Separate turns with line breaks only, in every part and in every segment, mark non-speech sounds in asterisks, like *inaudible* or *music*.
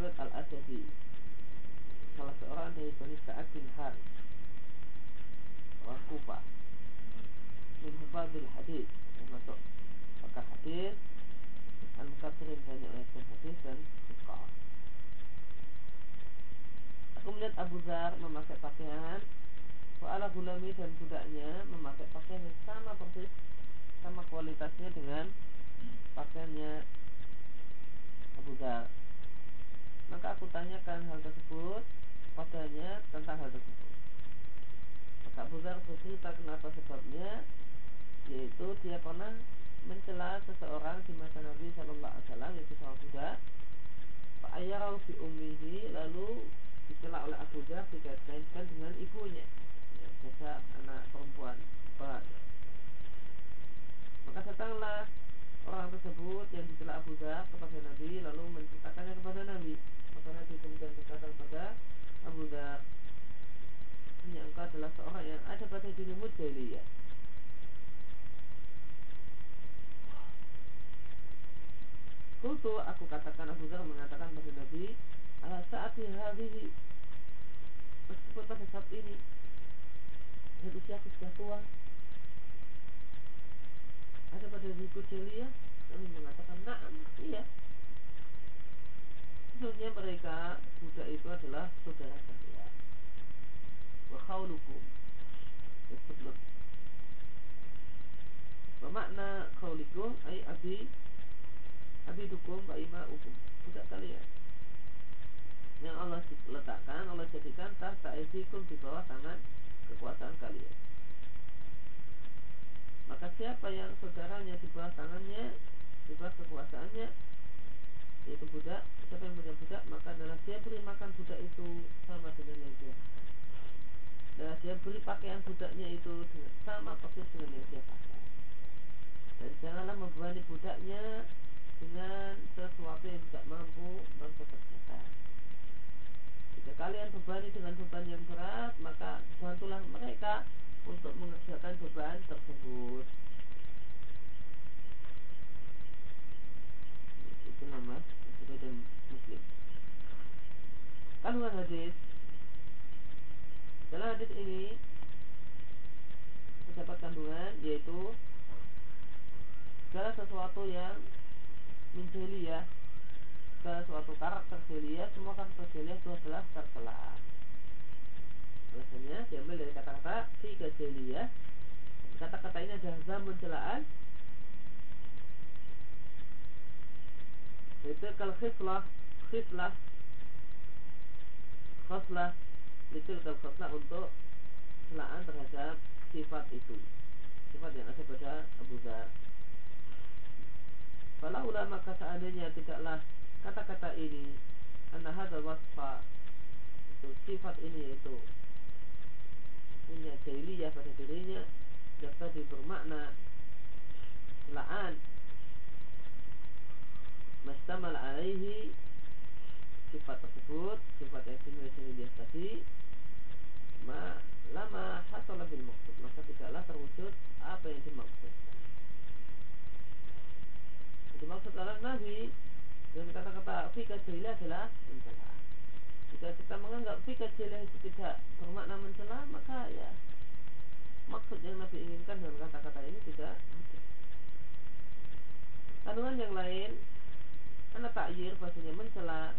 Suwaid Al-Asadi. Salah seorang dari Bani Sa'ad bin Harith. Orang Kufa. Min Hufadil Hadis. Termasuk pakar hadis. Al-Mukatsirin banyak ayat hadis dan suka. Aku melihat Abu Zar memakai pakaian Wa'ala gulami dan budaknya memakai pakaian yang sama persis sama kualitasnya dengan pakaiannya Abu Dhar. Maka aku tanyakan hal tersebut padanya tentang hal tersebut. Maka Abu Dhar bercerita kenapa sebabnya yaitu dia pernah mencela seseorang di masa Nabi Shallallahu Alaihi Wasallam yaitu seorang budak. Pak Ayarau fi umihi lalu dicela oleh Abu Dhar dikaitkan dengan ibunya jasa anak perempuan Pak. Maka datanglah orang tersebut yang dicela Abu Dhar kepada Nabi lalu menceritakannya kepada Nabi. Maka Nabi kemudian berkata kepada Abu Dhar, "Ini engkau adalah seorang yang ada pada dirimu jahiliyah." Kultu aku katakan Abu Dhar mengatakan kepada Nabi, "Ala saat hari meskipun pada saat ini dan usia aku sudah tua ada pada diriku celia kami mengatakan na'am iya. Sesungguhnya mereka budak itu adalah saudara saya wa khawlukum disebut Bermakna khawlikum ay abi abi dukum wa ima'ukum. Budak kalian. Yang Allah letakkan Allah jadikan tahta esikum di bawah tangan kekuasaan kalian. Maka siapa yang saudaranya di bawah tangannya, di bawah kekuasaannya, yaitu budak, siapa yang punya budak, maka adalah dia beri makan budak itu sama dengan yang dia dan dia beri pakaian budaknya itu dengan sama persis dengan yang dia pakai. Dan janganlah membebani budaknya dengan sesuatu yang tidak mampu mempekerjakan. Jika kalian bebani dengan beban yang berat, maka bantulah mereka untuk mengerjakan beban tersebut. Itu nama itu dan muslim. Kandungan hadis. Dalam hadis ini terdapat kandungan yaitu segala sesuatu yang menjeliah segala sesuatu karakter jeliah semua karakter jeli itu adalah tercela alasannya diambil dari kata-kata fi kejeliyah kata-kata ini adalah zamun celaan itu kalau khiflah khiflah khoslah itu kalau khoslah untuk celaan terhadap sifat itu. Sifat yang ada pada Abu Dhar Kalau ulama maka seandainya tidaklah kata-kata ini Anda hadha wasfa itu sifat ini itu punya jahiliyah pada dirinya tadi bermakna celaan mastamal alaihi sifat tersebut sifat yang jahiliyah tadi ma lama hasala bil maksud maka tidaklah terwujud apa yang dimaksud. Itu maksud adalah Nabi dengan kata-kata fika jahiliyah adalah mencela jika kita menganggap fika jahiliyah itu tidak bermakna mencela maka ya maksud yang Nabi inginkan dengan kata-kata ini tidak ada kandungan yang lain anak takyir bahasanya mencela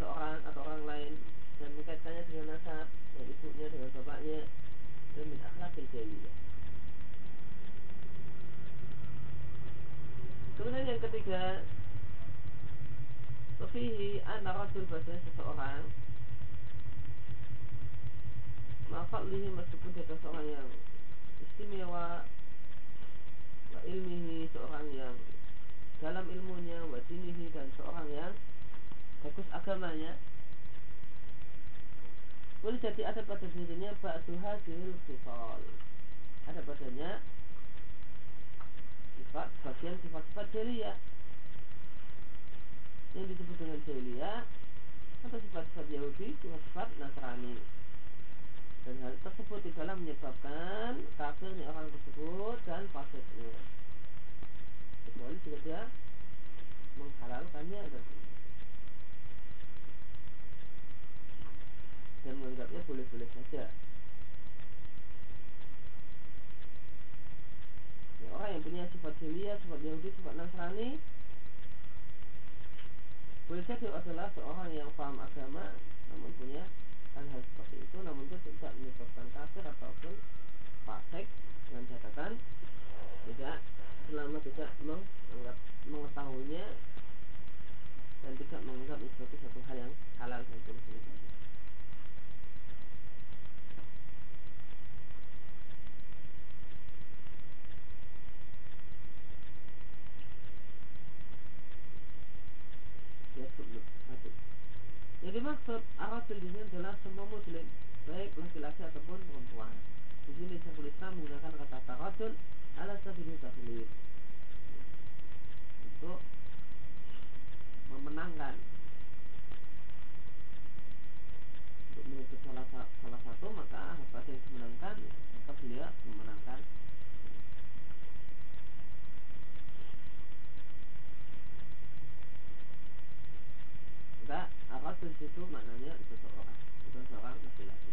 seorang atau orang lain dan mengkaitkannya dengan nasab dan ibunya dengan bapaknya dan min akhlakil. Kemudian yang ketiga Sofihi anak rasul bahasanya seseorang. Mafadlihi meskipun dia seorang yang istimewa Wa ilmihi seorang yang dalam ilmunya Wa dinihi dan seorang yang bagus agamanya. Boleh jadi ada pada dirinya ba'du hadil sifal ada padanya sifat bagian sifat-sifat jahiliyah yang disebut dengan jahiliyah atau sifat-sifat Yahudi? Sifat-sifat Nasrani. Dan hal tersebut tidaklah menyebabkan kafirnya orang tersebut dan fasidnya. Kecuali jika dia menghalalkannya dan dan menganggapnya boleh-boleh saja. Orang yang punya sifat jahiliyah, sifat Yahudi, sifat Nasrani boleh jadi adalah seorang yang paham agama namun punya hal-hal seperti itu namun itu tidak menyebabkan kafir ataupun fasik dengan catatan tidak selama tidak menganggap mengetahuinya dan tidak menganggap sebagai satu hal yang halal dan boleh-boleh saja. Yang dimaksud Arabil di sini adalah semua muslim, baik laki-laki ataupun perempuan. Di sini Syekhul Islam menggunakan kata taradul ala sabili taklid untuk memenangkan untuk menyebut salah, salah satu maka apa yang dimenangkan maka beliau memenangkan Maka Arabil itu maknanya seseorang. Bukan seorang laki-laki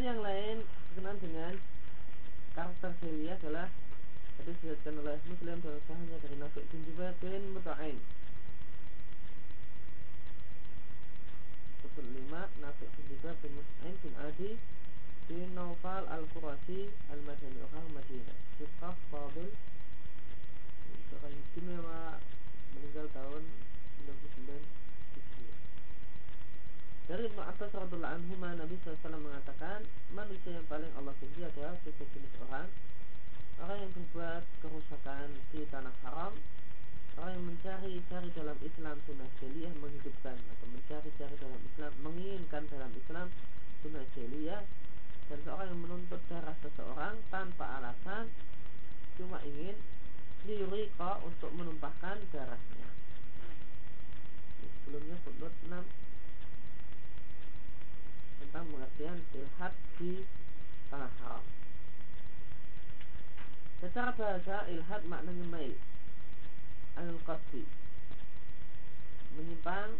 Dan yang lain berkenaan dengan karakter Celia adalah tadi disebutkan oleh Muslim dalam sahihnya dari Nafi bin Jubair bin Muta'in. Sebut lima Nafi bin Jubair bin Muta'in bin Adi bin Naufal al-Qurasi al-Madani orang Madinah. Sifat Fadil seorang istimewa meninggal tahun 99 Hijriah. Dari Ibnu Abbas radhiallahu anhu Nabi SAW mengatakan manusia yang paling Allah benci adalah tiga jenis orang. Orang yang berbuat kerusakan di tanah haram orang yang mencari-cari dalam Islam sunnah jeliyah menghidupkan atau mencari-cari dalam Islam menginginkan dalam Islam sunnah jeliyah dan seorang yang menuntut darah seseorang tanpa alasan cuma ingin lirika untuk menumpahkan darahnya. Sebelumnya footnote 6 tentang pengertian ilhad di tanah haram. Secara bahasa ilhad maknanya mail. Al qasdi menyimpang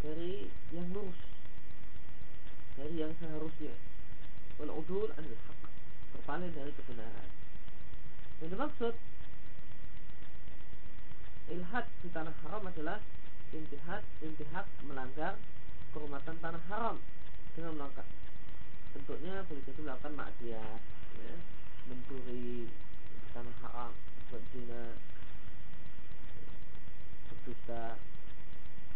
dari yang lurus. Dari yang seharusnya. Wal udul anil haq berpaling dari kebenaran. Yang dimaksud ilhad di tanah haram adalah intihad intihak melanggar kehormatan tanah haram dengan melakukan bentuknya boleh jadi melakukan maksiat ya, mencuri tanah haram berzina berdusta.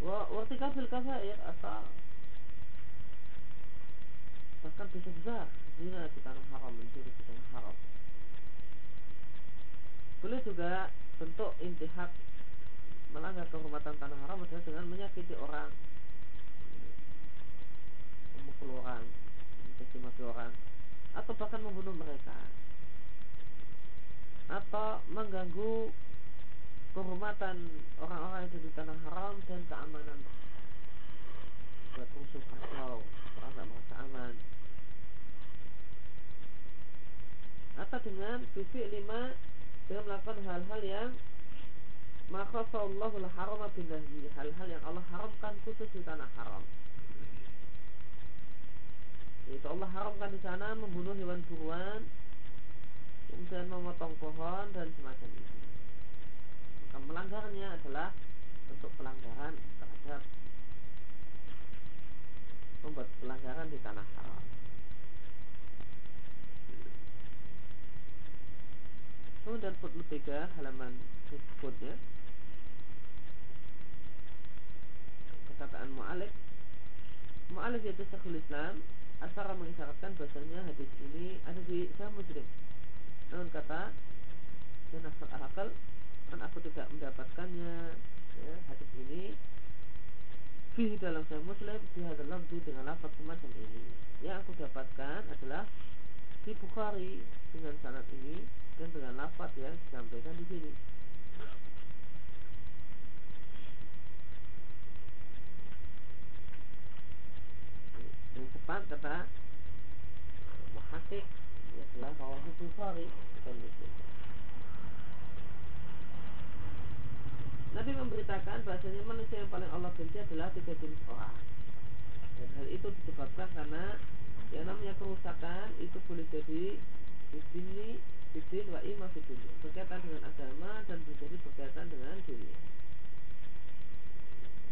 Wa wartika fil kabair atau bahkan dosa besar zina di tanah haram mencuri di tanah haram. Boleh juga bentuk intihak melanggar kehormatan tanah haram adalah dengan menyakiti orang memukul orang mencaci maki orang atau bahkan membunuh mereka. Atau mengganggu kehormatan orang-orang ada di tanah haram dan keamanan. Buat musuh kacau tidak merasa aman. Atau dengan fisik lima dengan melakukan hal-hal yang maka Allahul haram bin hal-hal yang Allah haramkan khusus di tanah haram yaitu Allah haramkan di sana membunuh hewan buruan kemudian memotong pohon dan semacam itu. Maka melanggarnya adalah bentuk pelanggaran terhadap membuat pelanggaran di tanah haram. Kemudian footnote 3 halaman berikutnya. Perkataan mu'alif. Mu'alif yaitu Syekhul Asara mengisyaratkan bahasanya hadis ini ada di Sahih Muslim. Namun kata dan asal akal kan aku tidak mendapatkannya ya, hadis ini. Fi dalam Sahih Muslim di hadal lafzu dengan lafaz semacam ini. Yang aku dapatkan adalah di Bukhari dengan sanad ini dan dengan lafaz yang disampaikan di sini yang tepat kata muhakik adalah rawahu Bukhari bukan Muslim. Nabi memberitakan bahasanya manusia yang paling Allah benci adalah tiga jenis orang. Dan hal itu disebabkan karena yang namanya kerusakan itu boleh jadi fitini, fitin wa ima fitin berkaitan dengan agama dan boleh jadi berkaitan dengan dunia.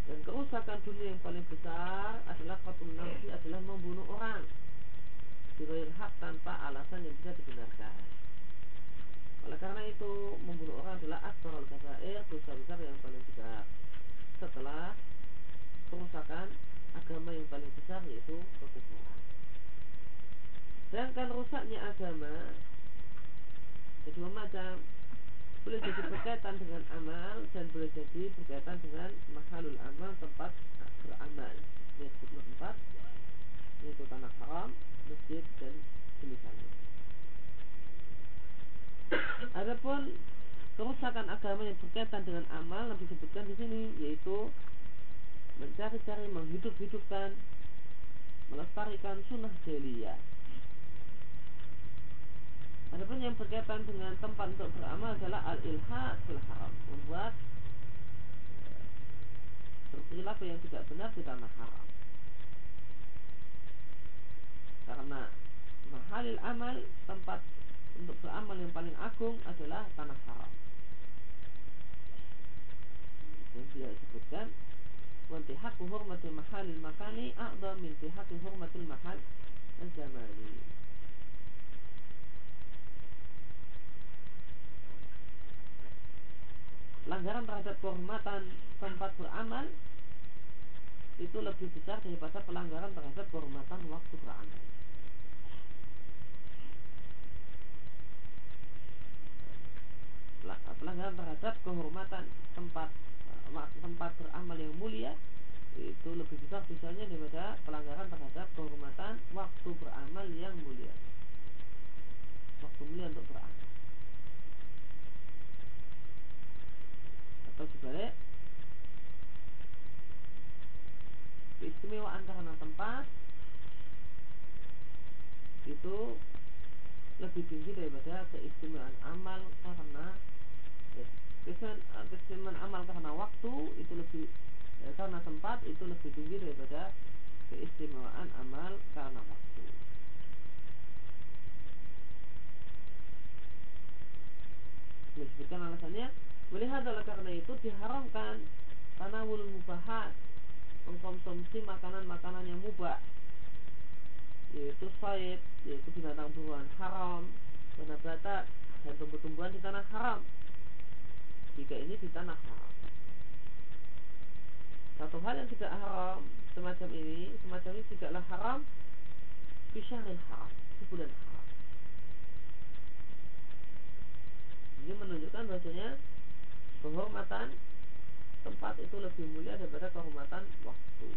Dan kerusakan dunia yang paling besar adalah qatul nafsi adalah membunuh orang. Dibayar hak tanpa alasan yang bisa dibenarkan. Oleh karena itu membunuh orang adalah akbar al kabair dosa besar yang paling besar. Setelah kerusakan agama yang paling besar yaitu kekufuran. Sedangkan rusaknya agama Jadi macam boleh jadi berkaitan dengan amal dan boleh jadi berkaitan dengan mahalul amal tempat beramal. Yaitu tempat yaitu tanah haram masjid dan semisalnya. Adapun kerusakan agama yang berkaitan dengan amal yang disebutkan di sini yaitu mencari-cari menghidup-hidupkan melestarikan sunnah jahiliyah. Adapun yang berkaitan dengan tempat untuk beramal adalah al-ilhad fil haram, membuat eh, berperilaku yang tidak benar di tanah haram. Karena mahalil amal tempat untuk beramal yang paling agung adalah tanah haram. Yang tidak disebutkan وانتهاك حرمة محل المكان أعظم من انتهاك حرمة المحل الزماني Pelanggaran terhadap kehormatan tempat beramal itu lebih besar daripada pelanggaran terhadap kehormatan waktu beramal. Pelanggaran terhadap kehormatan tempat tempat beramal yang mulia itu lebih besar misalnya daripada pelanggaran terhadap kehormatan waktu beramal yang mulia waktu mulia untuk beramal atau sebalik keistimewaan karena tempat itu lebih tinggi daripada keistimewaan amal karena keistimewaan amal karena waktu itu lebih eh, karena tempat itu lebih tinggi daripada keistimewaan amal karena waktu. Disebutkan alasannya melihat adalah karena itu diharamkan tanawul mubahat mengkonsumsi makanan-makanan yang mubah yaitu said yaitu binatang buruan haram bata dan tumbuh-tumbuhan di tanah haram jika ini di tanah haram. Satu hal yang tidak haram semacam ini, semacam ini tidaklah haram syahril haram, di bulan haram. Ini menunjukkan bahasanya kehormatan tempat itu lebih mulia daripada kehormatan waktu.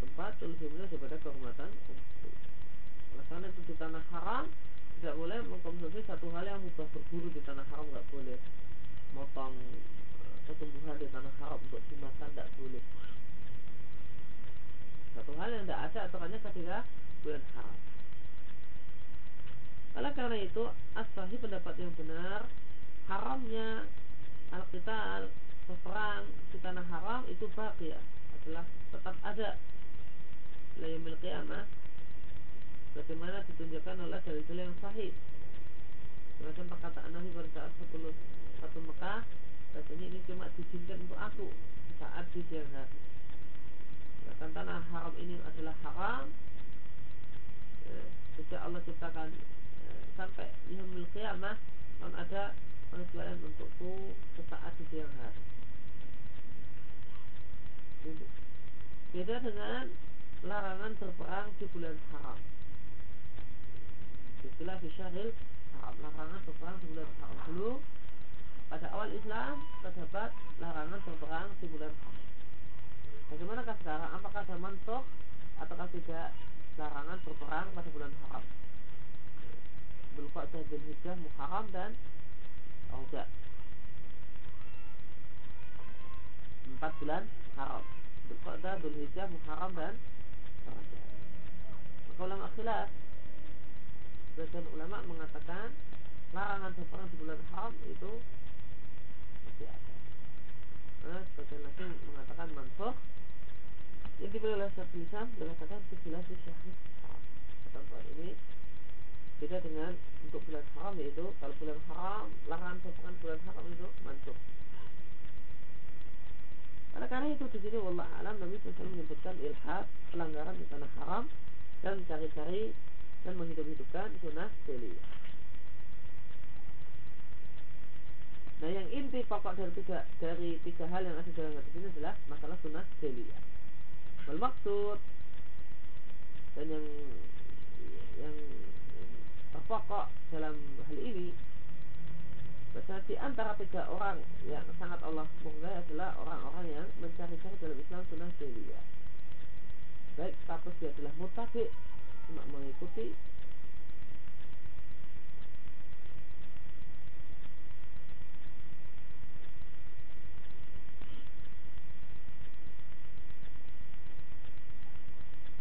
tempat lebih mulia daripada kehormatan untuk. Oleh karena itu di tanah haram tidak boleh mengkonsumsi satu hal yang mubah berburu di tanah haram nggak boleh motong tumbuhan di tanah haram untuk dimakan tidak boleh satu hal yang tidak ada aturannya ketika bulan haram oleh karena itu asahi pendapat yang benar haramnya al-qital di tanah haram itu baqiyah adalah tetap ada. Layamil qiyamah bagaimana ditunjukkan oleh dalil-dalil yang sahih. Semacam perkataan Nabi pada saat satu, satu Mekah Rasanya ini cuma diizinkan untuk aku Saat di siang hari Bahkan tanah haram ini adalah haram ya, Sejak Allah ciptakan ya, Sampai Yahumil Qiyamah Kan ada pengecualian untukku Sesaat di siang hari Beda dengan larangan berperang di bulan haram. Istilah syahril haram larangan berperang di bulan haram dulu pada awal Islam terdapat larangan berperang di bulan haram. Bagaimanakah sekarang? Apakah ada mansuh ataukah tidak? Larangan berperang pada bulan haram? Bulqa'dah bin Hijjah Muharram dan Rajab Empat bulan haram Bulqa'dah, Hijjah, Muharram dan maka ulama Sebagian ulama mengatakan Larangan berperang di bulan haram itu Masih ada. Nah, Sebagian lagi mengatakan mansuh Diberi oleh Syekh Islam Mengatakan haram. Kata soal ini Beda dengan untuk bulan haram yaitu Kalau bulan haram Larangan berperang bulan haram itu mansuh. Oleh karena itu di sini wallah alam Nabi SAW menyebutkan ilhad pelanggaran di tanah haram dan cari-cari dan menghidup-hidupkan sunnah jeliyah. Nah yang inti pokok dari tiga dari tiga hal yang ada dalam hadis ini adalah masalah sunnah jeliyah. Bermaksud dan yang yang terpokok dalam hal ini Bahasa di antara tiga orang yang sangat Allah murkai adalah orang-orang yang mencari-cari dalam Islam sunnah jahiliyah. Baik status dia adalah mutabik, cuma mengikuti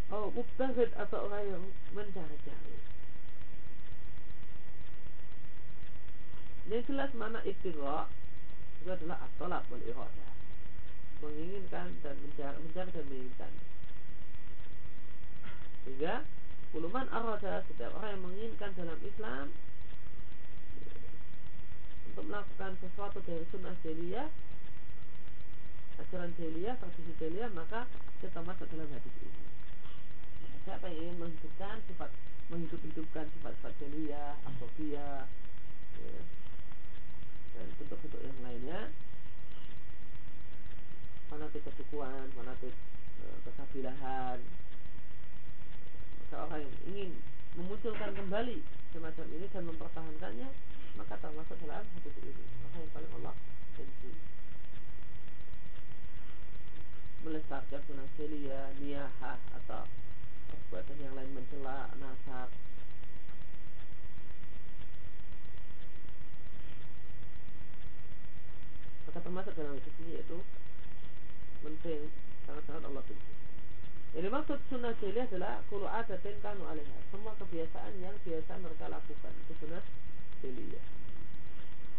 Oh, mubtahid atau orang yang mencari-cari. Yang jelas mana ibtigha itu adalah at-talab wal irada. Menginginkan dan mencari, mencari dan menginginkan. Sehingga kuluman arada setiap orang yang menginginkan dalam Islam untuk melakukan sesuatu dari sunnah jeliyah ajaran jeliyah, tradisi jeliyah maka kita masuk dalam hadis ini. Yang ingin menghidupkan sifat menghidup-hidupkan sifat-sifat jeliyah, asofia, ya, dan bentuk-bentuk yang lainnya. Fanatik kesukuan, fanatik e, kesabilahan maka orang yang ingin memunculkan kembali semacam ini dan mempertahankannya maka termasuk dalam hadis ini. Maka yang paling Allah benci. Melesatkan sunnah celia, niyahah atau perbuatan yang lain mencela, nasab maka termasuk dalam ini yaitu penting sangat-sangat Allah benci. Jadi maksud sunnah jahiliyah adalah kulu adatin kanu alaiha. Semua kebiasaan yang biasa mereka lakukan itu sunnah jahiliyah.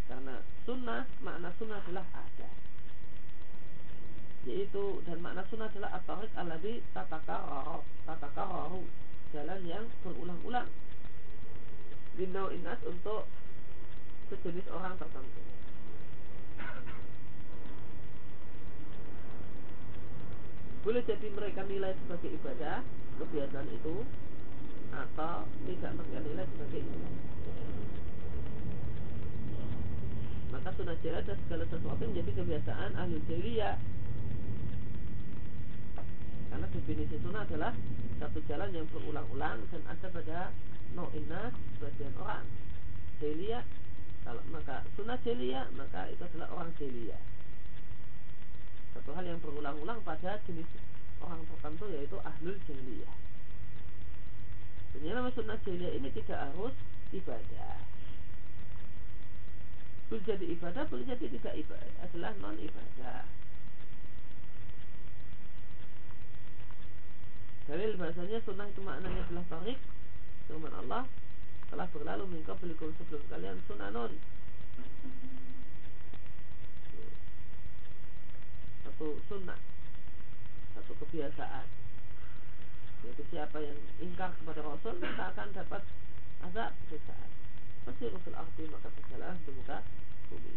Karena sunnah makna sunnah adalah ada. Yaitu dan makna sunnah adalah at-tariq alladhi tatakararu jalan yang berulang-ulang. Linau inas untuk sejenis orang tertentu. boleh jadi mereka nilai sebagai ibadah kebiasaan itu atau tidak mereka nilai sebagai ibadah maka sunnah jahiliyah ada segala sesuatu menjadi kebiasaan ahli jahiliyah karena definisi sunnah adalah satu jalan yang berulang-ulang dan ada pada no inas sebagian orang jahiliyah kalau maka sunnah jahiliyah maka itu adalah orang jahiliyah satu hal yang berulang-ulang pada jenis orang tertentu yaitu ahlul yang namanya sunnah jahiliyah ini tidak harus ibadah. Boleh jadi ibadah, boleh jadi tidak ibadah, adalah non ibadah. Dalil bahasanya sunnah itu maknanya adalah tarik firman Allah telah berlalu mingkau belikum sebelum kalian sunnah non satu sunnah satu kebiasaan. Yaitu siapa yang ingkar kepada Rasul maka akan dapat azab sesaat pasti Rasul arti maka berjalan di muka bumi.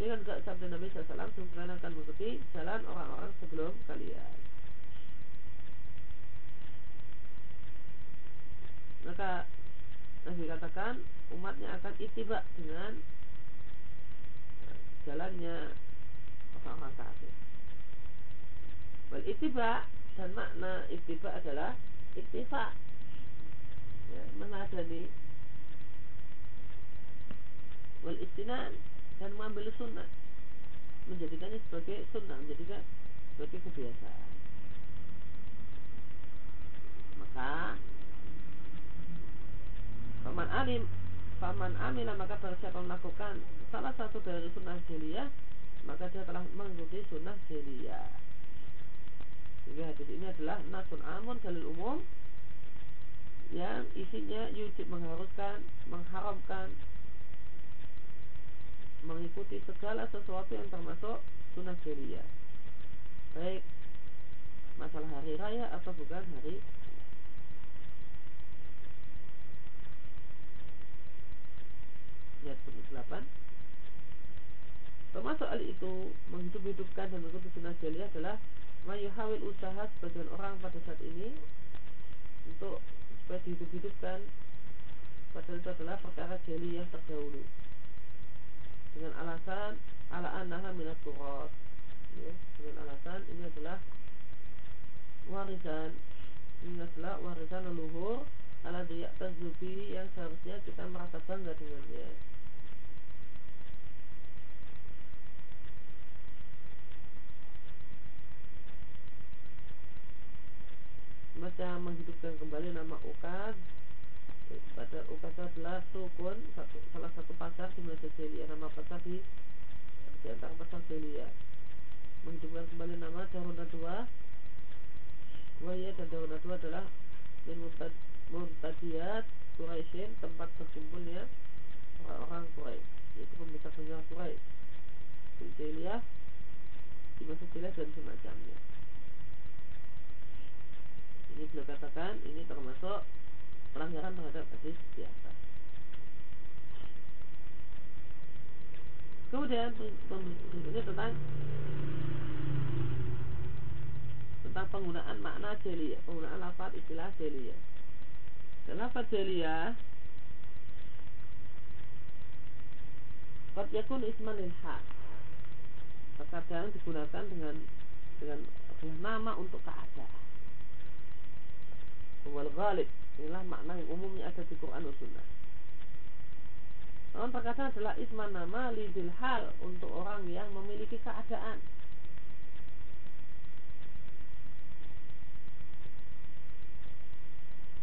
Ini kan gak sabda Nabi SAW Sungguh akan mengikuti jalan orang-orang sebelum kalian Maka Nabi katakan umatnya akan itibak dengan jalannya orang-orang kafir. Wal ittiba dan makna ittiba adalah iktifa. Ya, menadani wal istinan dan mengambil sunnah menjadikannya sebagai sunnah menjadikan sebagai kebiasaan paman amila maka barang siapa melakukan salah satu dari sunnah jeliyah maka dia telah mengikuti sunnah jeliyah sehingga hadis ini adalah nasun amun dalil umum yang isinya yujib mengharuskan, mengharamkan mengikuti segala sesuatu yang termasuk sunnah jeliyah baik masalah hari raya atau bukan hari ayat 8 Termasuk hal itu menghidup-hidupkan dan mengikuti sunnah jaliyah adalah mayuhawil usaha sebagian orang pada saat ini untuk supaya dihidup-hidupkan. Padahal itu adalah perkara jaliyah terdahulu. Dengan alasan ala annaha minat turot ya, dengan alasan ini adalah warisan. Ini adalah warisan leluhur ala tazubi yang seharusnya kita merasa bangga dengannya. Maka menghidupkan kembali nama Ukad pada Ukad adalah sukun satu, salah satu pasar di Malaysia nama pasar di di antara pasar selia menghidupkan kembali nama Daruna dua Waya dan Daruna dua adalah yang muntadiyat Quraisyin tempat berkumpulnya orang-orang Quraisy yaitu sejarah Quraisy di jahiliyah di masa jahiliyah dan semacamnya ini beliau katakan ini termasuk pelanggaran terhadap hadis di. Kemudian berikutnya tentang tentang penggunaan makna jeliyah, penggunaan lafaz istilah jeliyah. Lafaz jeliyah Qad yakun isman lil Terkadang digunakan dengan dengan nama untuk keadaan. Wal ghalib Inilah makna yang umumnya ada di Quran dan Sunnah. Namun terkadang adalah isman nama lidil hal untuk orang yang memiliki keadaan.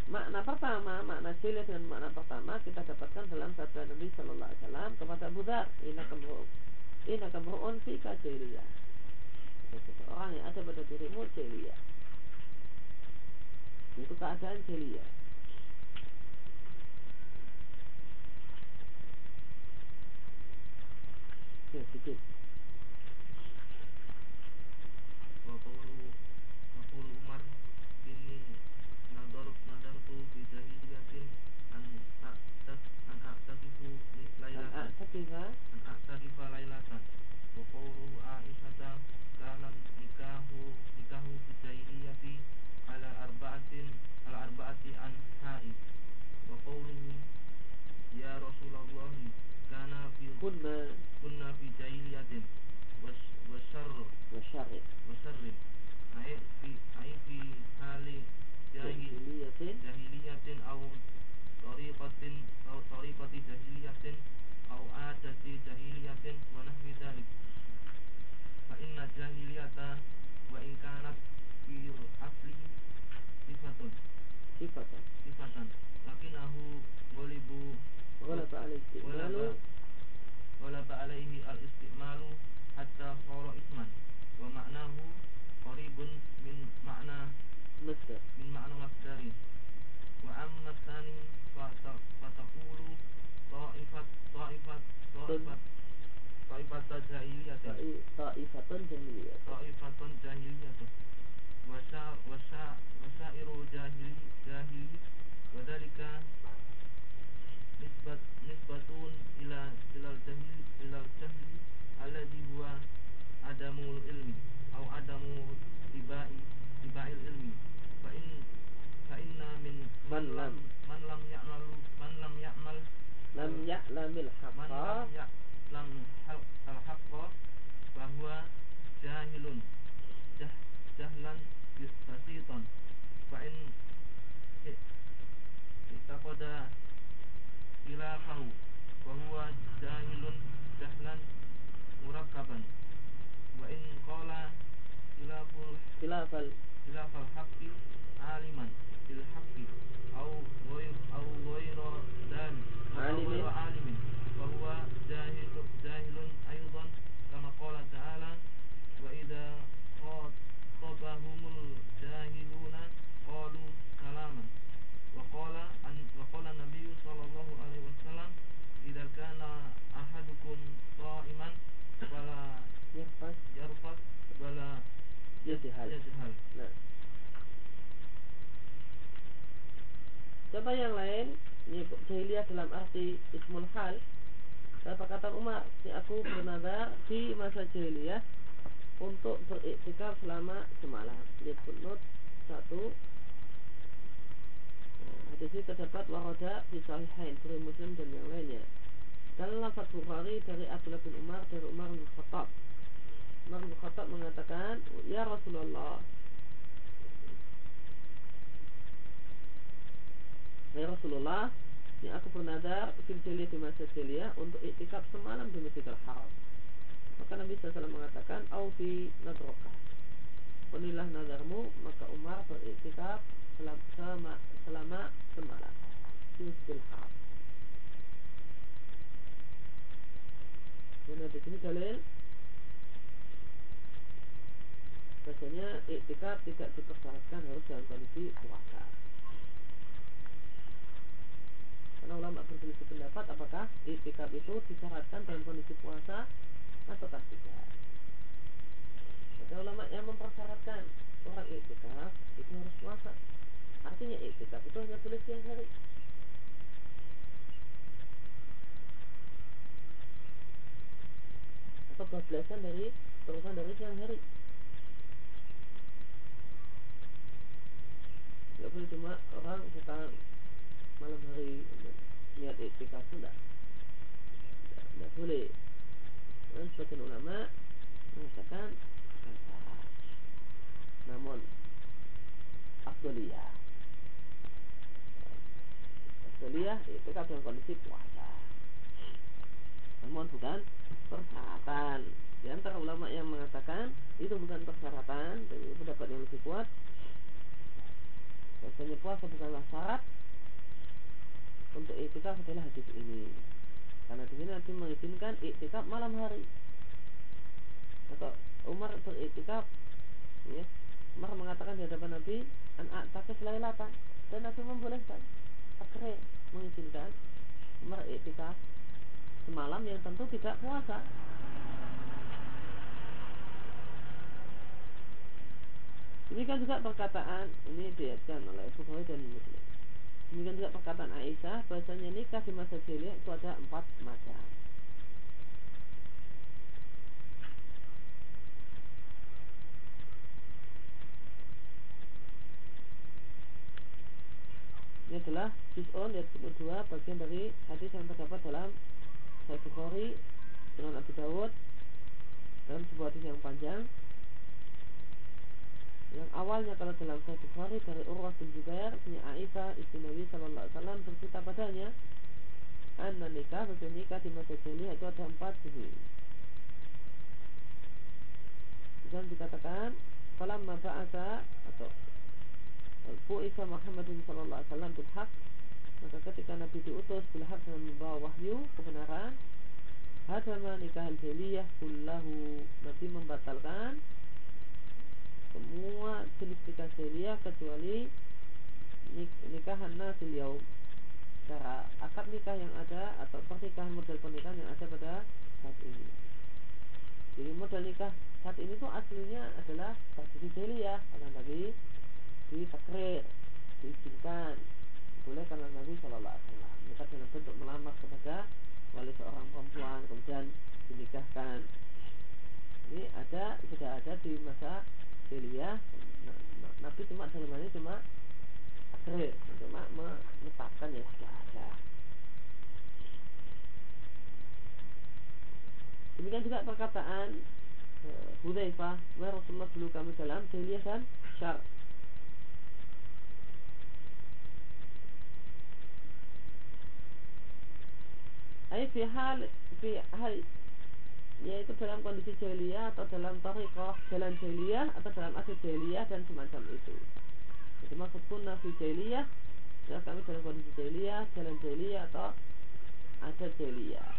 Makna pertama, makna jilid dan makna pertama kita dapatkan dalam sabda Nabi Shallallahu Alaihi Wasallam kepada Abu Dhar, ini kemru'un, fi kajiliyah. Seseorang yang ada pada dirimu jiliyah. Itu keadaan jiliyah. ya sedikit
Waqulu Waqulu Umar ini nadar nadartu fi jahiliyatin an a'tas an a'takifu lailatan
arti ismul hal. Kata kata Umar? Si aku bernadar di masa jahiliyah untuk beriktikaf selama semalam. Lihat footnote satu. Nah, hadis ini terdapat waroda di sahihain Bukhari Muslim dan yang lainnya. Dalam lafaz Bukhari dari Abdullah bin Umar dari Umar bin Khattab. Umar bin Khattab mengatakan ya Rasulullah. Ya Rasulullah Maksudnya aku bernadar fil di masa jaliya untuk iktikaf semalam di Masjidil Haram. Maka Nabi SAW mengatakan, Audi nadroka." Penilah nadarmu, maka Umar beriktikaf selama, selama semalam di Masjidil Haram. Dan di sini dalil Biasanya iktikaf tidak dipersyaratkan harus dalam kondisi puasa. Karena ulama berselisih pendapat apakah iktikaf itu disyaratkan dalam kondisi puasa atau tidak. Ada ulama yang mempersyaratkan orang iktikaf itu harus puasa. Artinya iktikaf itu hanya boleh siang hari. Atau bablasan dari terusan dari siang hari. Tidak boleh cuma orang sekarang malam hari niat iktikaf sudah tidak boleh. Dan sebagian ulama mengatakan akan sah namun afdoliyah afdoliyah iktikaf dalam kondisi puasa. Namun bukan persyaratan. Di antara ulama yang mengatakan itu bukan persyaratan dari pendapat yang lebih kuat. Bahasanya puasa bukanlah syarat untuk iktikaf adalah hadis ini. Karena di sini Nabi mengizinkan iktikaf malam hari. Atau Umar beriktikaf ya. Umar mengatakan di hadapan Nabi an a'takif lailatan dan Nabi membolehkan. Akhirnya mengizinkan Umar iktikaf semalam yang tentu tidak puasa. Demikian juga perkataan ini diatkan oleh Bukhari dan Muslim. Demikian juga perkataan Aisyah bahasanya nikah di masa jahiliyah itu ada empat macam. Ini adalah Juz'un ayat 22 bagian dari hadis yang terdapat dalam Sahih Bukhari dengan Abu Dawud dalam sebuah hadis yang panjang yang awalnya kalau dalam Sahih Bukhari dari Urwah bin Zubair punya Aisyah istri Nabi Sallallahu Alaihi Wasallam bercerita padanya Anna nikah betul nikah di masa jahiliyah itu ada empat jenis. Dan dikatakan falamma ba'asa atau Bu'isa Muhammadin sallallahu alaihi wasallam bil haq maka ketika Nabi diutus bil dengan membawa wahyu kebenaran hadama nikah al-jahiliyah kullahu. Nabi membatalkan semua jenis nikah jahiliyah kecuali nik nikahan nasil yaum cara akad nikah yang ada atau pernikahan model pernikahan yang ada pada saat ini. Jadi model nikah saat ini tuh aslinya adalah tradisi jahiliyah karena Nabi ditakrir diizinkan boleh karena Nabi Shallallahu Alaihi Wasallam. Nikah dalam bentuk melamar kepada wali seorang perempuan kemudian dinikahkan. Ini ada sudah ada di masa jahiliyah Nabi cuma dalam hal ini cuma takrir cuma menetapkan yang sudah ada demikian juga perkataan uh, Hudzaifah wa Rasulullah dulu kami dalam jahiliyah dan syar. Ay fi hal fi hal yaitu dalam kondisi jahiliyah atau dalam tariqah jalan jahiliyah atau dalam asid jahiliyah dan semacam itu. Jadi maksud pun nafi jahiliyah adalah kami dalam kondisi jahiliyah, jalan jahiliyah atau adat jahiliyah.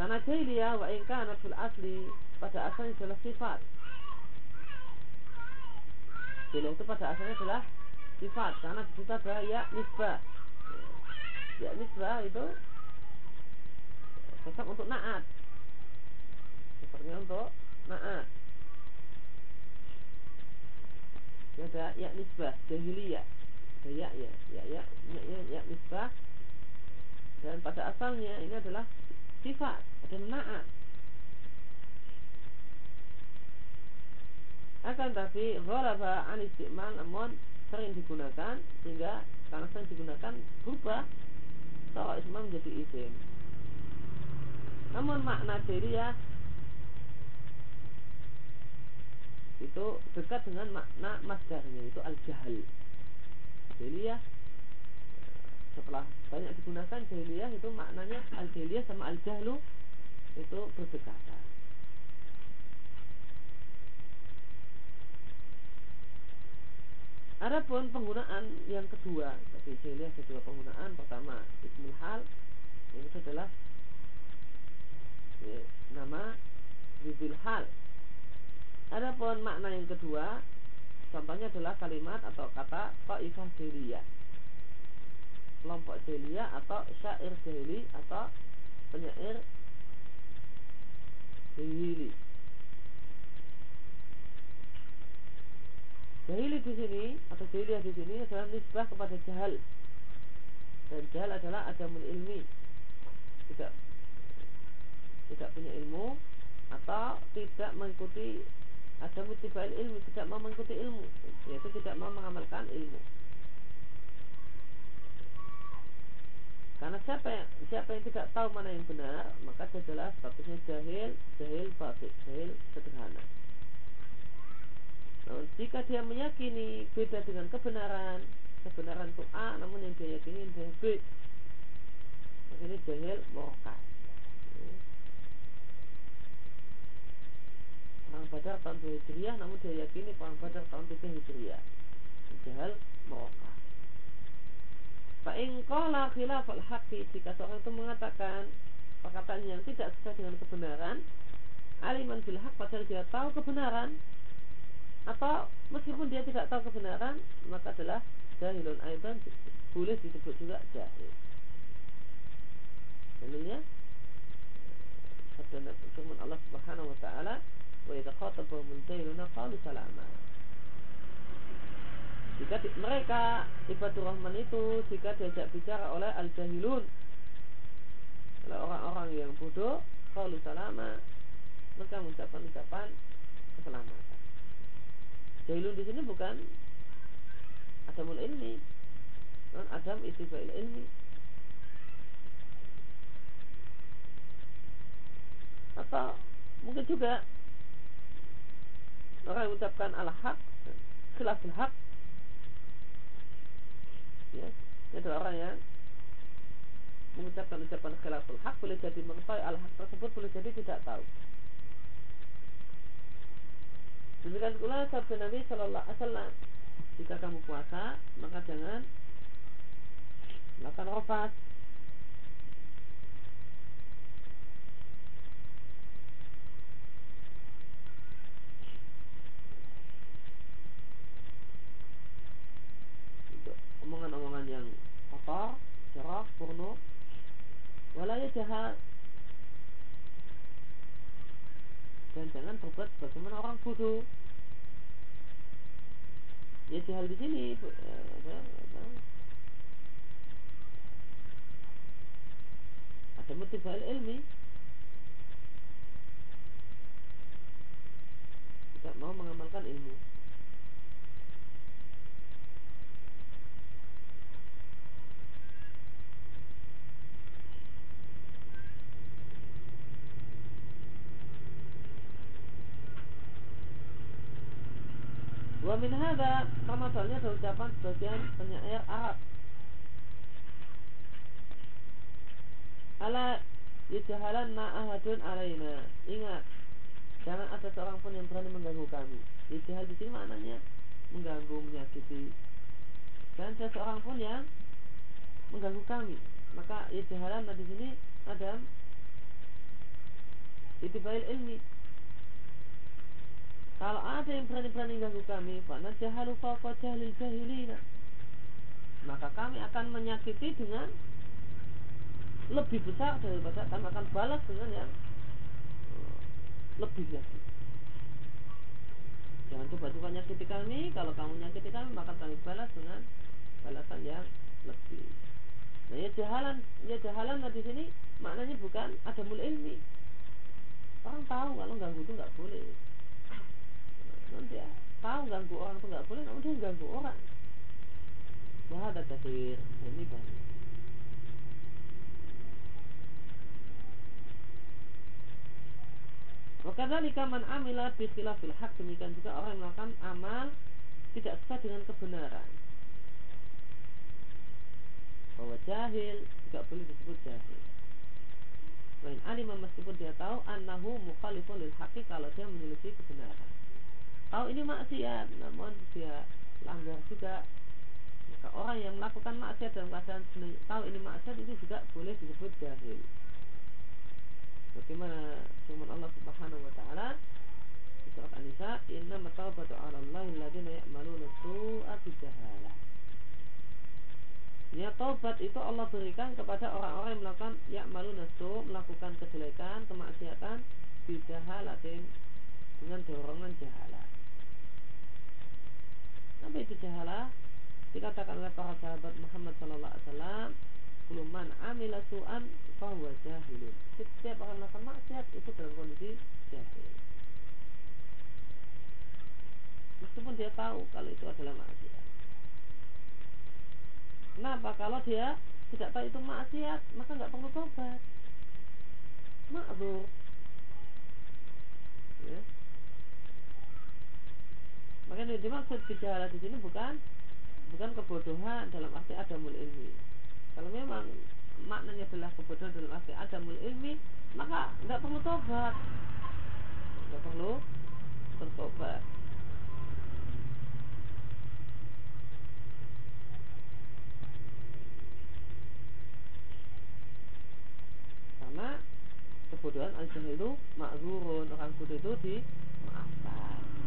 Karena jahiliyah wa in kana fil asli pada asalnya adalah sifat. Jahiliyah itu pada asalnya adalah sifat karena di situ ada ya nisbah. Ya nisbah itu cocok untuk naat. Sepertinya untuk naat. Ini ada ya nisbah jahiliyah ada ya ya ya ya ya ya, ya nisbah. Dan pada asalnya ini adalah sifat ada naat. Akan tapi ghalaba an istimal namun sering digunakan sehingga karena sering digunakan berubah Tawa isma menjadi isim namun makna ya itu dekat dengan makna masdarnya itu al-jahal. Jahiliyah setelah banyak digunakan jahiliyah itu maknanya al-jahiliyah sama al-jahlu itu berdekatan. Adapun penggunaan yang kedua. Bagi jahiliyah kedua penggunaan. Pertama ismul hal. Itu adalah ya, nama bibil hal. Adapun makna yang kedua. Contohnya adalah kalimat atau kata Ta'ifah jahiliyah. Kelompok jahiliyah atau syair jahili Atau penyair jahili Jahili di sini atau jahiliyah di sini adalah nisbah kepada jahal. Dan jahal adalah adamul ilmi. Tidak tidak punya ilmu atau tidak mengikuti ada mutibal ilmu tidak mau mengikuti ilmu. Yaitu tidak mau mengamalkan ilmu. Karena siapa yang siapa yang tidak tahu mana yang benar maka dia adalah statusnya jahil jahil fasik jahil sederhana namun jika dia meyakini beda dengan kebenaran kebenaran itu A namun yang dia yakini dia B. Maka ini jahil morokat perang badar tahun 2 Hijriah namun dia yakini perang badar tahun 3 Hijriah. Jahil morokat Fa'in qala khilaf al haqi Jika seorang itu mengatakan Perkataan yang tidak sesuai dengan kebenaran Aliman bil haq Padahal dia tahu kebenaran Atau meskipun dia tidak tahu kebenaran Maka adalah jahilun aidan boleh disebut juga jahil. Dalilnya sabda firman Allah Subhanahu wa taala wa idza khatabahum jahiluna qalu salama. Jika di, mereka ibadur rahman itu jika diajak bicara oleh al-jahilun oleh orang-orang yang bodoh qalu salama mereka mengucapkan ucapan keselamatan. Jahilun di sini bukan adamul ilmi. Non adam itibail ilmi. Atau mungkin juga orang yang mengucapkan al haq khilaful haq. Ya ini adalah orang yang mengucapkan ucapan khilaful haq boleh jadi mengetahui al haq tersebut boleh jadi tidak tahu demikian pula sabda Nabi Shallallahu Alaihi Wasallam jika kamu puasa maka jangan melakukan rofas omongan-omongan yang kotor, cerah, porno walaya jahat dan jangan berbuat bagaimana orang bodoh. Ya jahal di sini eh, ada motif ilmi. Tidak mau mengamalkan ilmu Wa min hadha Ramadannya adalah ucapan sebagian penyair Arab. Ala yajhalan ahadun alaina. Ingat Jangan ada seorang pun yang berani mengganggu kami. Yajhal di sini maknanya Mengganggu, menyakiti. Dan ada seorang pun yang Mengganggu kami. Maka yajhalan di sini ada Itibail ilmi kalau ada yang berani-berani ganggu kami, fana jahalu fawqa jahlil jahilina. Maka kami akan menyakiti dengan lebih besar daripada kami akan balas dengan yang eh, lebih lagi. Jangan coba-coba nyakiti kami. Kalau kamu nyakiti kami, maka kami balas dengan balasan yang lebih. Nah, ya jahalan, ya jahalan di sini maknanya bukan ada mulai ilmi. Orang tahu kalau ganggu itu nggak boleh nanti ya tahu ganggu orang itu nggak boleh namun dia ganggu orang. Wah ada kafir ini banyak Wakadhalika man amila bi khilafil haq demikian juga orang yang melakukan amal tidak sesuai dengan kebenaran. Bahwa jahil tidak boleh disebut jahil. Lain alimah meskipun dia tahu annahu mukhalifun lil haqi kalau dia menyelisih kebenaran tahu ini maksiat namun dia langgar juga maka orang yang melakukan maksiat dalam keadaan tahu ini maksiat itu juga boleh disebut jahil
Bagaimana firman Allah Subhanahu wa taala di surat An-Nisa, "Inna matawbatu 'ala Allahi alladziina ya'maluna su'a bijahalah." Ya taubat itu Allah berikan kepada orang-orang yang melakukan ya'malu nasu, melakukan kejelekan, kemaksiatan bijahalatin dengan dorongan jahala. Apa itu jahala? Dikatakan oleh para sahabat Muhammad sallallahu alaihi wasallam, "Kuluman amila su'an fahuwa jahilun." Setiap orang melakukan maksiat itu dalam kondisi jahil. Meskipun dia tahu kalau itu adalah maksiat. Kenapa? Kalau dia tidak tahu itu maksiat, maka nggak perlu tobat. Ma'zur. Ya. Makanya dimaksud gejala di sini bukan bukan kebodohan dalam arti adamul ilmi. Kalau memang maknanya adalah kebodohan dalam arti adamul ilmi, maka nggak perlu tobat. Nggak perlu bertobat. karena kebodohan al itu makzurun orang bodoh itu dimaafkan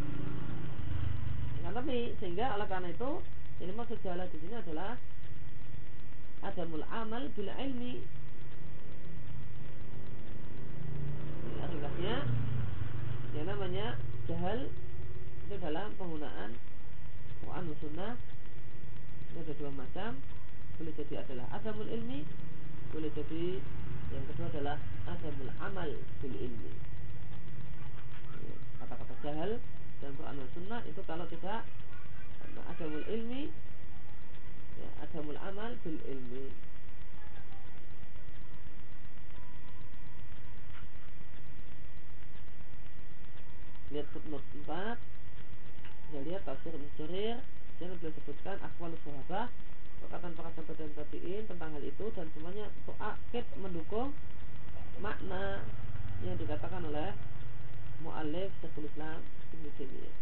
nah, tapi sehingga oleh karena itu ini maksud jalan di sini adalah adamul amal bila ilmi. Ini artinya yang namanya jahal itu dalam penggunaan Quran Sunnah. Ini ada dua macam. Boleh jadi adalah adamul ilmi boleh jadi yang kedua adalah adamul amal bil ilmi. Kata-kata jahal dan Quran dan Sunnah itu kalau tidak adamul ilmi ya, adamul amal bil ilmi. Lihat footnote 4 kita lihat tafsir Musyrir jangan boleh sebutkan akwal sahabat perkataan para sahabat dan tabiin tentang hal itu dan semuanya akid mendukung makna yang dikatakan oleh mu'alif Syekhul Islam Ibnu Taimiyah.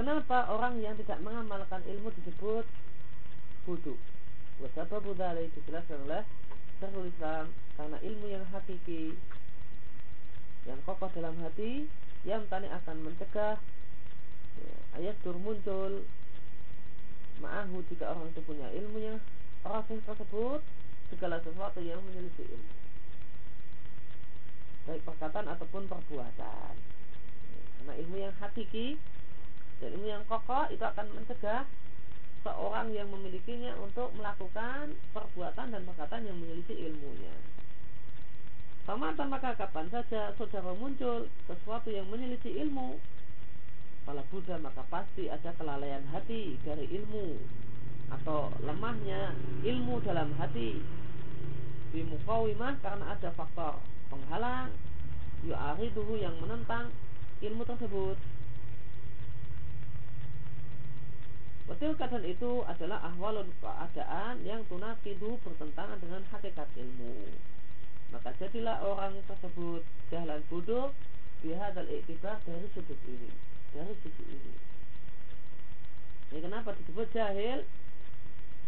Kenapa orang yang tidak mengamalkan ilmu disebut bodoh? Wasababu dzalik dijelaskan oleh
Syekhul Islam karena ilmu yang hakiki yang kokoh dalam hati yang tani akan mencegah ya, ayat tur muncul ma'ahu jika orang itu punya ilmu yang rasih tersebut segala sesuatu yang menyelisih ilmu baik perkataan ataupun perbuatan karena ilmu yang hakiki dan ilmu yang kokoh itu akan mencegah seorang yang memilikinya untuk melakukan perbuatan dan perkataan yang menyelisih ilmunya. Famatan maka kapan saja saudara muncul sesuatu yang menyelisih ilmu. Kalau Buddha maka pasti ada kelalaian hati dari ilmu Atau lemahnya ilmu dalam hati. Di mukawimah karena ada faktor penghalang Yu'ariduhu yang menentang ilmu tersebut Keadaan itu adalah ahwalun keadaan yang tunakidu bertentangan dengan hakikat ilmu. Maka jadilah orang tersebut jalan bodoh bihadal iktibar dari sudut ini, dari sisi ini. Ya, kenapa disebut jahil?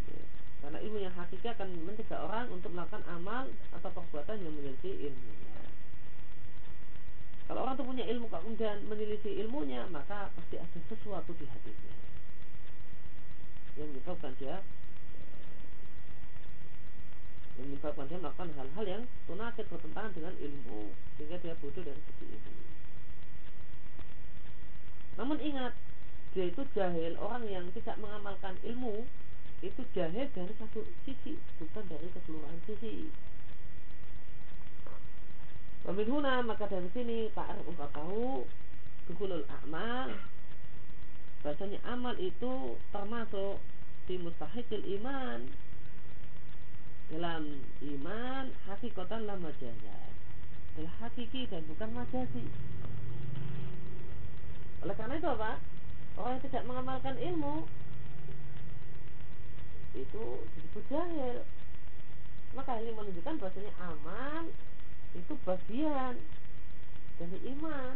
Ya, karena ilmu yang hakiki akan mencegah orang untuk melakukan amal atau perbuatan yang menyelisih ilmunya. Kalau orang itu punya ilmu kemudian menyelisih ilmunya, maka pasti ada sesuatu di hatinya yang menyebabkan dia yang menyebabkan dia melakukan hal-hal yang tunakit bertentangan dengan ilmu sehingga dia bodoh dari segi ilmu. Namun ingat, dia itu jahil orang yang tidak mengamalkan ilmu itu jahil dari satu sisi bukan dari keseluruhan sisi. Waminhuna maka dari sini Pak Arif engkau tahu Duhulul amal bahasanya amal itu termasuk di mustahikil iman. Dalam iman hakikatan lama jaya adalah hakiki dan bukan majasi oleh karena itu apa? Orang yang tidak mengamalkan ilmu itu disebut jahil. Maka ini menunjukkan bahasanya amal itu bagian dari iman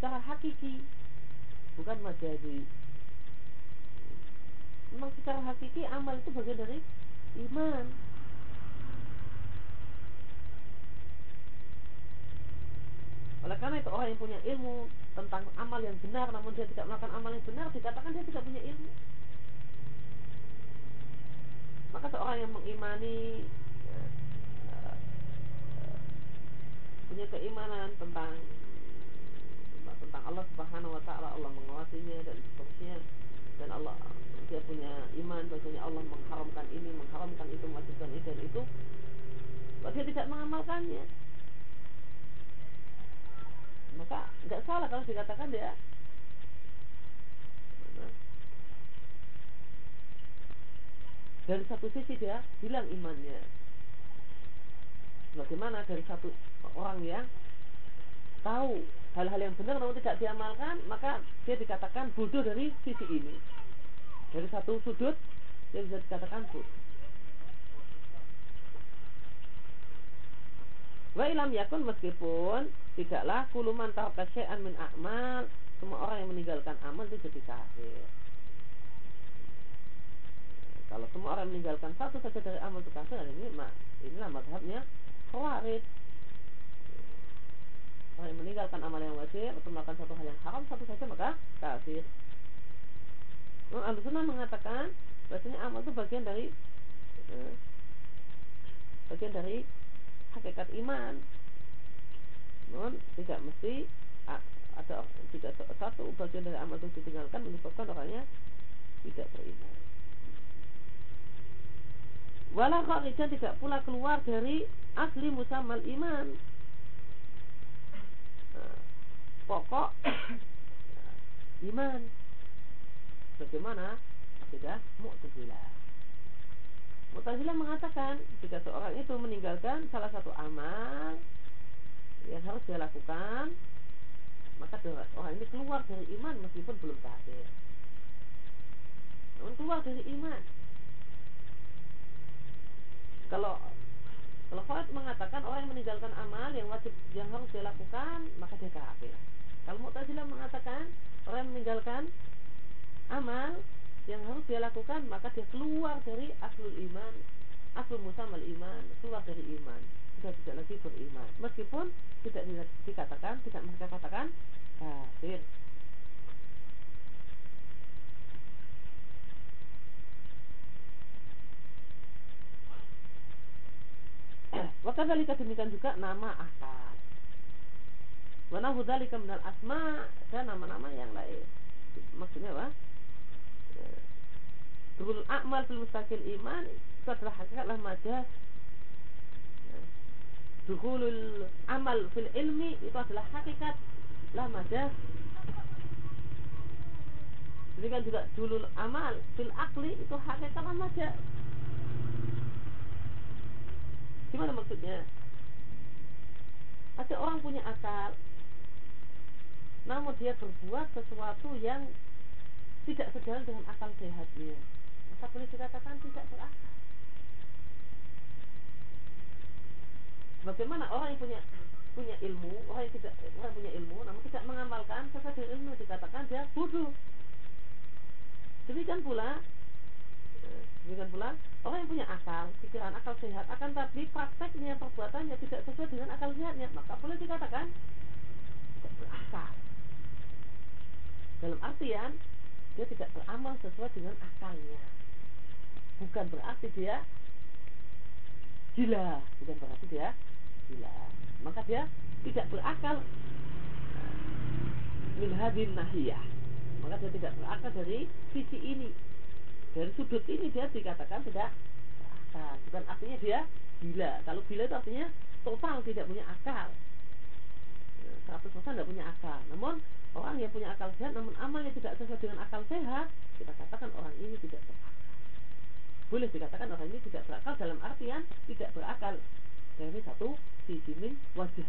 secara hakiki bukan majazi memang secara hakiki amal itu bagian dari iman. Oleh karena itu orang yang punya ilmu tentang amal yang benar namun dia tidak melakukan amal yang benar dikatakan dia tidak punya ilmu. Maka seorang yang mengimani ya, ya, punya keimanan tentang tentang Allah Subhanahu wa taala, Allah mengawasinya dan seterusnya. Dan Allah dia punya iman bahwasanya Allah mengharamkan ini, mengharamkan itu, mewajibkan ini dan itu. Kalau dia tidak mengamalkannya, maka nggak salah kalau dikatakan dia. Dari satu sisi dia hilang imannya. Bagaimana dari satu orang yang tahu hal-hal yang benar namun tidak diamalkan maka dia dikatakan bodoh dari sisi ini. Dari satu sudut dia bisa dikatakan bodoh. Wa ilam yakun meskipun tidaklah kuluman tarkasyai'an min a'mal semua orang yang meninggalkan amal itu jadi kafir. Kalau semua orang meninggalkan satu saja dari amal itu kafir, ini inilah madhabnya Khawarij yang meninggalkan amal yang wajib atau melakukan satu hal yang haram satu saja maka kafir. Nah, Al Sunnah mengatakan bahasanya amal itu bagian dari eh, bagian dari hakikat iman. Namun tidak mesti ada jika satu bagian dari amal itu ditinggalkan menyebabkan orangnya tidak beriman. Walau kharijan tidak pula keluar dari asli musamal iman pokok. *coughs* Iman. Bagaimana? Akidah Mu'tazilah Mu'tazilah mengatakan jika seorang itu meninggalkan salah satu amal yang harus dia lakukan maka orang ini keluar dari iman meskipun belum kafir. Namun keluar dari iman. Kalau kalau Khalid mengatakan orang yang meninggalkan amal yang wajib yang harus dia lakukan maka dia kafir. Kalau Mu'tazilah mengatakan orang yang meninggalkan amal yang harus dia lakukan maka dia keluar dari aslul iman. Aslul musamal iman keluar dari iman. Sudah tidak lagi beriman. Meskipun tidak dikatakan tidak mereka katakan kafir Maka kali demikian juga nama akal. Wana hudalika minal asma dan nama-nama yang lain. Maksudnya apa? Duhul amal fil mustaqil iman itu adalah hakikatlah majas. Duhulul amal fil ilmi itu adalah hakikat lah majas. Demikian juga dulul amal fil akli itu hakikatlah majas. Gimana maksudnya? Ada orang punya akal, namun dia berbuat sesuatu yang tidak sejalan dengan akal sehatnya. Maka boleh dikatakan tidak berakal. Bagaimana orang yang punya punya ilmu, orang yang tidak orang punya ilmu, namun tidak mengamalkan sesuai dengan ilmu dikatakan dia bodoh. Demikian pula Demikian pula orang yang punya akal, pikiran akal sehat, akan tapi prakteknya, perbuatannya tidak sesuai dengan akal sehatnya, maka boleh dikatakan tidak berakal. Dalam artian dia tidak beramal sesuai dengan akalnya. Bukan berarti dia gila, bukan berarti dia gila. Maka dia tidak berakal min hadin nahiyah. Maka dia tidak berakal dari sisi ini dari sudut ini dia dikatakan tidak berakal bukan artinya dia gila. Kalau gila itu artinya total tidak punya akal. 100% tidak punya akal. Namun orang yang punya akal sehat namun amalnya tidak sesuai dengan akal sehat kita katakan orang ini tidak berakal. Boleh dikatakan orang ini tidak berakal dalam artian tidak berakal. Dari satu sisi min wajah.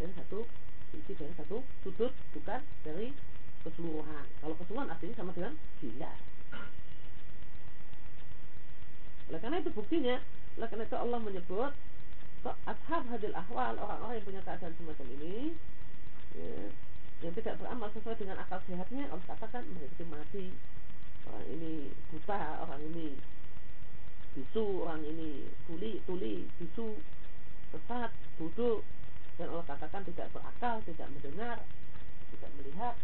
Dari satu sisi dari satu sudut bukan dari keseluruhan. Kalau keseluruhan artinya sama dengan gila oleh karena itu buktinya, oleh karena itu Allah menyebut kok ashab hadil ahwal orang-orang yang punya keadaan semacam ini ya, yang tidak beramal sesuai dengan akal sehatnya Allah katakan mereka mati. Orang ini buta orang ini bisu orang ini tuli tuli bisu sesat bodoh. Dan Allah katakan tidak berakal tidak mendengar tidak melihat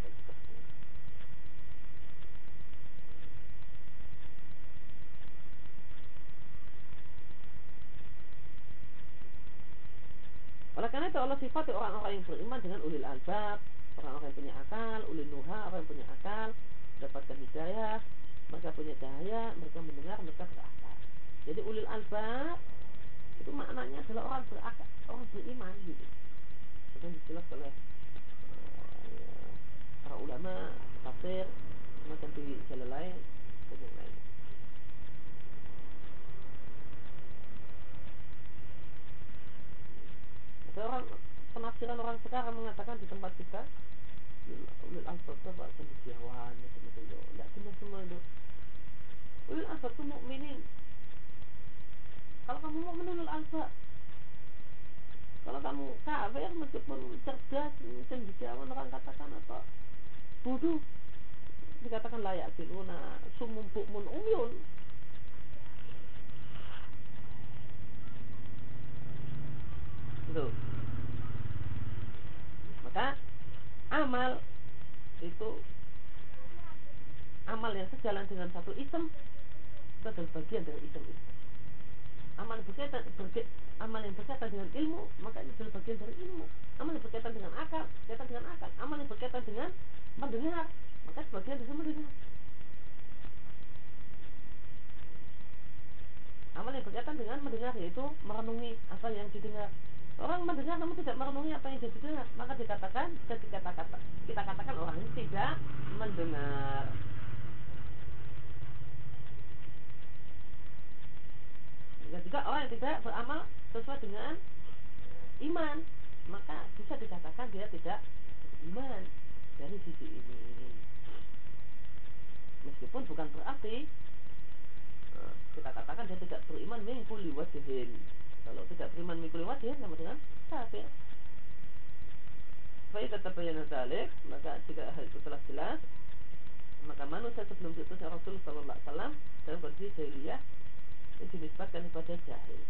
Oleh karena itu Allah sifati orang-orang yang beriman dengan ulil albab, orang-orang yang punya akal, ulil nuha, orang yang punya akal, mendapatkan hidayah, mereka punya cahaya, mereka mendengar, mereka berakal. Jadi ulil albab itu maknanya adalah orang berakal, orang beriman gitu. Seperti dijelaskan oleh uh, para ulama, tafsir, semacam di jalan lain, dan yang lain. Orang penafsiran orang sekarang mengatakan di tempat kita ulil albab itu apa cendekiawan itu itu tidak benar semua itu. Ulil albab itu mukminin. Kalau kamu mau ulil albab kalau kamu kafir meskipun cerdas cendekiawan orang katakan apa bodoh. Dikatakan layak siluna sumum bukmun umyun itu maka amal itu amal yang sejalan dengan satu item itu adalah bagian dari item itu. Amal yang berkaitan berke, amal yang berkaitan dengan ilmu maka itu adalah bagian dari ilmu. Amal yang berkaitan dengan akal berkaitan dengan akal. Amal yang berkaitan dengan mendengar maka sebagian dari mendengar. Amal yang berkaitan dengan mendengar yaitu merenungi apa yang didengar Orang mendengar namun tidak merenungi apa yang dia dengar, maka dikatakan ketika kata, kata, kita katakan orang tidak mendengar. Dan juga orang yang tidak beramal sesuai dengan iman, maka bisa dikatakan dia tidak beriman dari sisi ini. Meskipun bukan berarti eh, kita katakan dia tidak beriman mengkuli wajhin kalau tidak beriman mikul wajib sama dengan kafir Baik tetap dalik Maka jika hal itu telah jelas maka manusia sebelum diutusnya Rasul Sallallahu Alaihi Wasallam dalam kondisi jahiliyah ini dinisbatkan kepada jahil.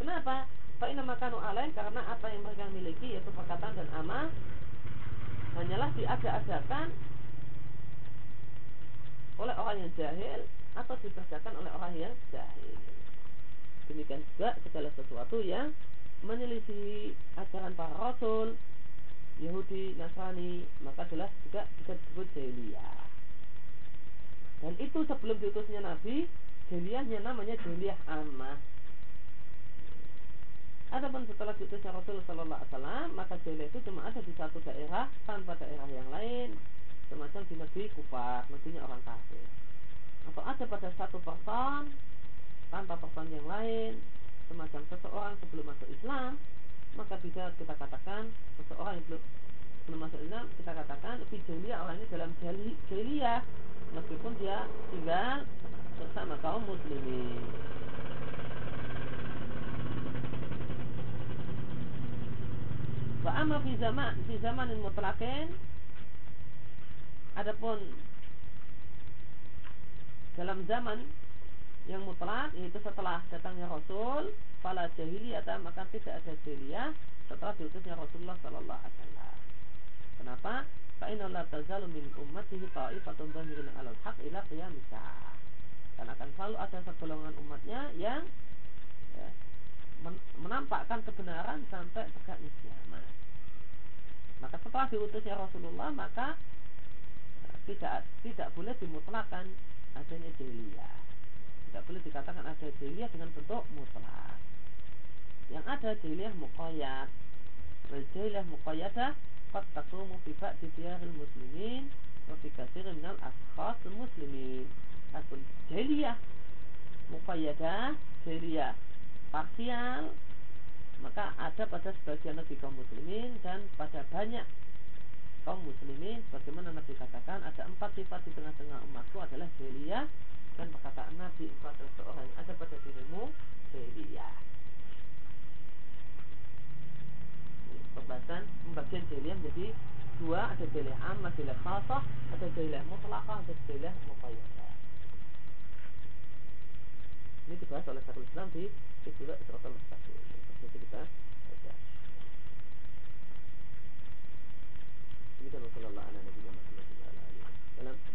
Kenapa? Fa'inna makanu alaih karena apa yang mereka miliki yaitu perkataan dan amal hanyalah diada-adakan oleh orang yang jahil atau dikerjakan oleh orang yang jahil. Demikian juga segala sesuatu yang menyelisih ajaran para rasul Yahudi, Nasrani, maka adalah juga bisa disebut jahiliyah. Dan itu sebelum diutusnya Nabi, jahiliyahnya namanya jahiliyah amah. Adapun setelah diutusnya Rasul Sallallahu Alaihi Wasallam, maka jahiliyah itu cuma ada di satu daerah tanpa daerah yang lain, semacam di negeri kufar, negerinya orang kafir. Atau ada pada satu person tanpa person yang lain, semacam seseorang sebelum masuk Islam, maka bisa kita katakan seseorang yang belum belum masuk Islam kita katakan fi jahiliyah orang ini dalam jahiliyah meskipun dia tinggal bersama kaum muslimin Wa amma fi zaman fi zamanin mutlaqin adapun dalam zaman yang mutlak yaitu setelah datangnya Rasul fala jahiliyah maka tidak ada jahiliyah setelah diutusnya Rasulullah sallallahu alaihi wasallam. Kenapa? Fa inna la tazalu min ummatihi ta'ifatun dhahirina 'alal haq ila qiyamis Karena akan selalu ada segolongan umatnya yang ya, menampakkan kebenaran sampai tegaknya kiamat. Maka setelah diutusnya Rasulullah maka tidak tidak boleh dimutlakan adanya jahiliyah. Tidak boleh dikatakan ada jahiliyah dengan bentuk mutlak. Yang ada jahiliyah muqayyad. Wal jahiliyah muqayyadah qad taqumu fi ba'di muslimin wa fi katsirin minal ashkhas muslimin. Adapun jahiliyah muqayyadah jahiliyah parsial maka ada pada sebagian negeri kaum muslimin dan pada banyak kaum muslimin bagaimana Nabi katakan ada empat sifat di tengah-tengah umatku adalah jahiliyah dan perkataan Nabi engkau adalah seorang yang ada pada dirimu jahiliyah pembahasan pembagian jahiliyah menjadi dua ada jahiliyah am, ada jahiliyah khasah, ada jahiliyah mutlaqah, ada jahiliyah muqayyadah. Ini dibahas oleh satu Islam di Istilah Israel Mustaqim. Jadi kita وصلى الله على نبينا محمد وعلى اله وسلم.